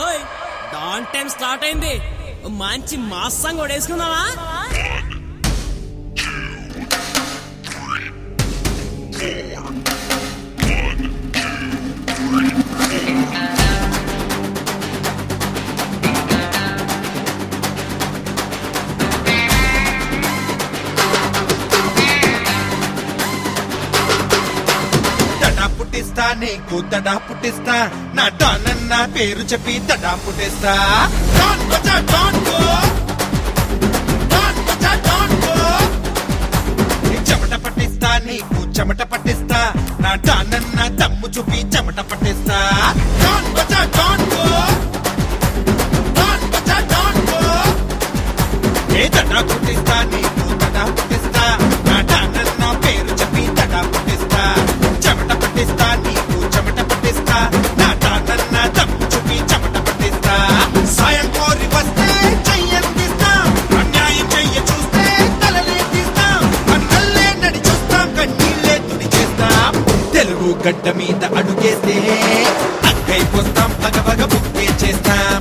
ఓయ్ don time start అయింది. మంచి మాస్ సాంగ్ కూడా వేసుకుందామా నీకు తడా పుట్టిస్తా? నా డాన్ అన్న పేరు చెప్పి తడా పుట్టిస్తా? డాన్ బజా డాన్ గో! డాన్ బజా డాన్ గో! చెమట పట్టిస్తా నీకు చెమట పట్టిస్తా. నా డాన్ అన్న దమ్ము చూపి చెమట పట్టిస్తా. డాన్ బజా పట్టిస్తా నా డాన్ అన్న దమ్ము చూపి చెమట పట్టిస్తా. సాయం కోరి వస్తే చెయ్యందిస్తాం అన్యాయం చెయ్య చూస్తే తలలే తీస్తాం. అన్నల్లే నడి చూస్తాం కన్నీళ్ళే తుడి చేస్తాం. తెలుగు గడ్డ మీద అడుగేస్తే అక్కైపోస్తాం పగ పగ బుక్కే చేస్తాం.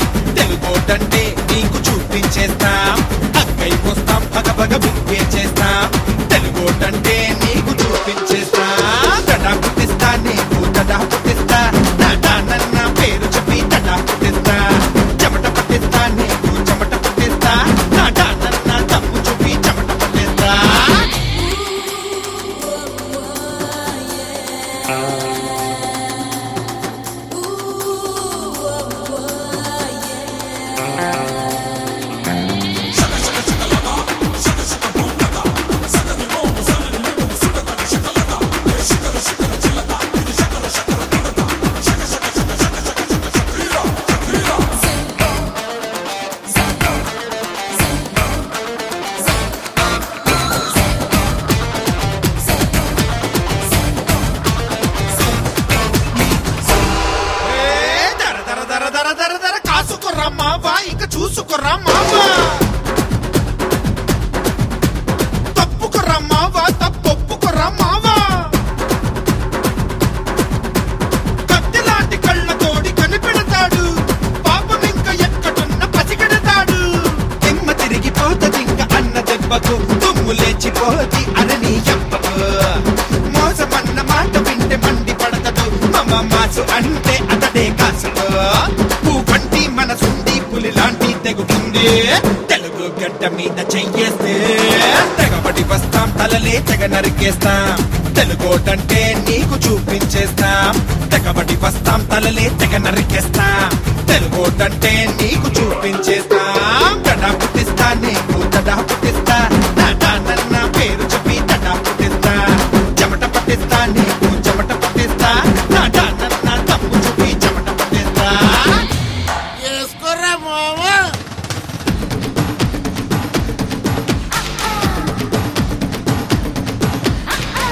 చూసుకోరా మావా? ఇక చూసుకోరా మావా? తప్పుకోరా మావా? తప్పొప్పుకోరా మావా? కత్తిలాంటి కళ్ళతోడి కనిపెడతాడు. పాపం ఇంక ఎక్కడున్న పసిగడతాడు. తిమ్మ తిరిగిపోతుంది ఇంక అన్న దెబ్బకు తుమ్ము లేచిపోతి అరని ఎప్పకు మోసమన్న మాట వింటే మండి పడతడు మమ మాసు అంటే అతడే కాసుకో పువ్వంటి మనసుంది పులి లాంటి తెగుతుంది. తెలుగు గడ్డ మీద చెయ్యేస్తే తెగబడి వస్తాం తలలే తెగ నరికేస్తాం. తెలుగోటంటే నీకు చూపించేస్తాం. తెగబడి వస్తాం తలలే తెగ నరికేస్తాం. తెలుగోటంటే నీకు చూపించేస్తాం. తడా పుట్టిస్తా నీకు తడా పుట్టిస్తా.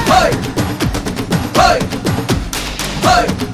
Hey! Hey! Hey!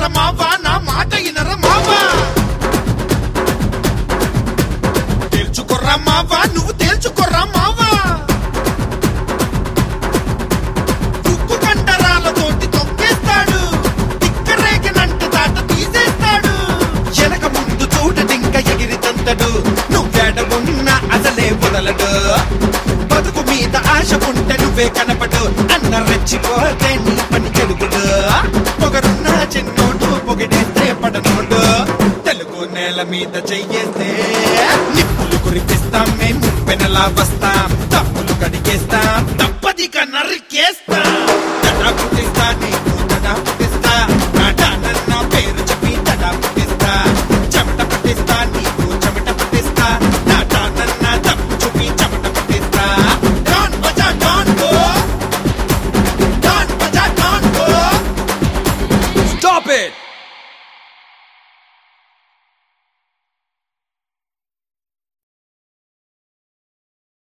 ఇనర మావా నా మాట ఇనర మావా తేల్చుకోర్రా మావా నువ్వు తేల్చుకోర్రా మావా ఉక్కు కండరాలతోటి తొక్కేస్తాడు తిక్కరేగనంటే దాట తీసేస్తాడు. వెనక ముందు చూడటింక ఎగిరి తంతడు నువ్వేడ అసలే వదలడు. బతుకు మీద ఆశ ఉంటే నువ్వే కనపడు అన్న రెచ్చిపోతే నీ పని చెడుగుడు పొగరున్న చిన్న పొగిడేస్తే పడనోడు తెలుగు నేల మీద చెయ్యేస్తే నిప్పులు కురిపిస్తాం మేము పెనలా వస్తాం. తప్పులు కడిగేస్తాం తప్పది నరికేస్తాం